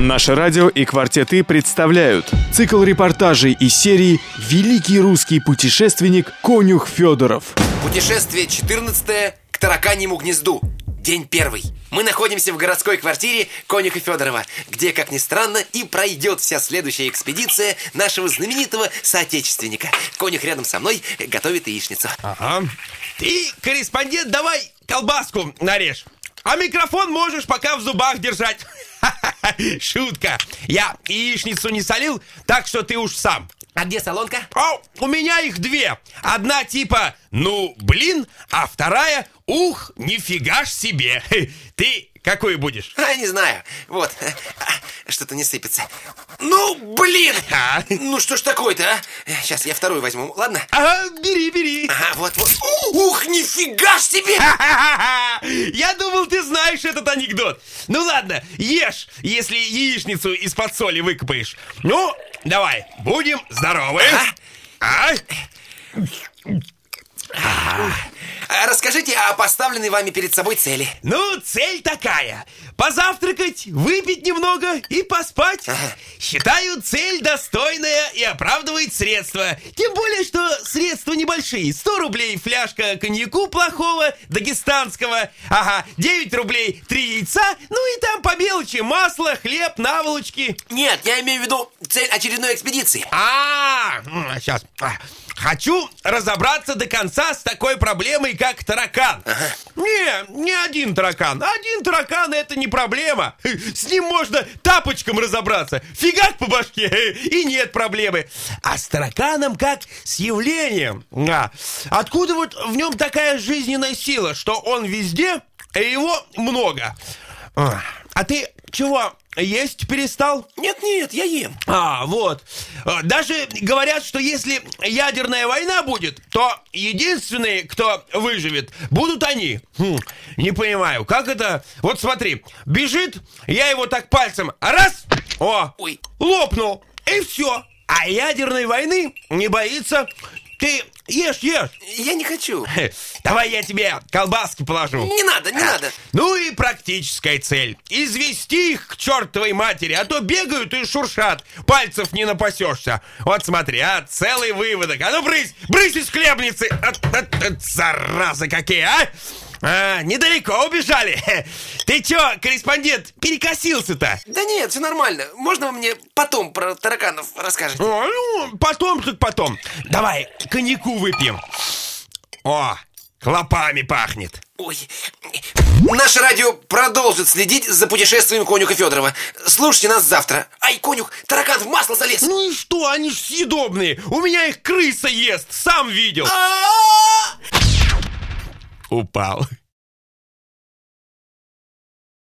Наше радио и «Квартеты» представляют цикл репортажей из серии «Великий русский путешественник Конюх Федоров». Путешествие 14 к тараканьему гнезду. День первый. Мы находимся в городской квартире Конюха Федорова, где, как ни странно, и пройдет вся следующая экспедиция нашего знаменитого соотечественника. Конюх рядом со мной готовит яичницу. Ага. Ты, корреспондент, давай колбаску нарежь. А микрофон можешь пока в зубах держать. Шутка. Я яичницу не солил, так что ты уж сам. А где солонка? О, у меня их две. Одна типа «ну, блин», а вторая «ух, нифига ж себе». Ты какой будешь? А, не знаю. Вот. Что-то не сыпется. Ну, блин! А? Ну, что ж такое-то, а? Сейчас я вторую возьму, ладно? Ага, бери, бери. Ага, вот, вот. Ух, нифига ж себе! Я думал, ты знаешь этот анекдот. Ну ладно, ешь, если яичницу из-под соли выкопаешь. Ну, давай, будем здоровы. А? А Расскажите о поставленной вами перед собой цели. Ну, цель такая. Позавтракать, выпить немного и поспать. Ага. Считаю, цель достойная и оправдывает средства. Тем более, что средства небольшие. 100 рублей фляжка коньяку плохого, дагестанского. Ага, 9 рублей 3 яйца. Ну и там по мелочи масло, хлеб, наволочки. Нет, я имею в виду цель очередной экспедиции. А, сейчас. Хочу разобраться до конца с такой проблемой, как таракан. Не, не один таракан. Один таракан это не проблема. С ним можно тапочком разобраться. Фигак по башке, и нет проблемы. А с тараканом как с явлением. А, откуда вот в нем такая жизненная сила, что он везде, и его много? А, а ты чего, есть перестал? Нет-нет, я ем. А, вот. А, Даже говорят, что если ядерная война будет, то единственные, кто выживет, будут они. Хм, не понимаю, как это? Вот смотри, бежит, я его так пальцем, раз, о, Ой. лопнул, и все. А ядерной войны не боится. Ты ешь, ешь. Я не хочу. Давай я тебе колбаски положу. Не надо, не надо. Ну и практическая цель. Извести их к чертовой матери, а то бегают и шуршат. Пальцев не напасешься. Вот смотри, а, целый выводок. А ну брысь, брысь из хлебницы. От, от, от, заразы какие, а? А, недалеко убежали. Ты чё, корреспондент, перекосился-то? Да нет, все нормально. Можно вы мне потом про тараканов расскажете? О, ну, потом так потом. Давай, коньяку выпьем. О, клопами пахнет. Ой. Наше радио продолжит следить за путешествием конюха Федорова. Слушайте нас завтра. Ай, конюх, таракан в масло залез. Ну и что, они ж съедобные. У меня их крыса ест, сам видел. А-а-а! o pau.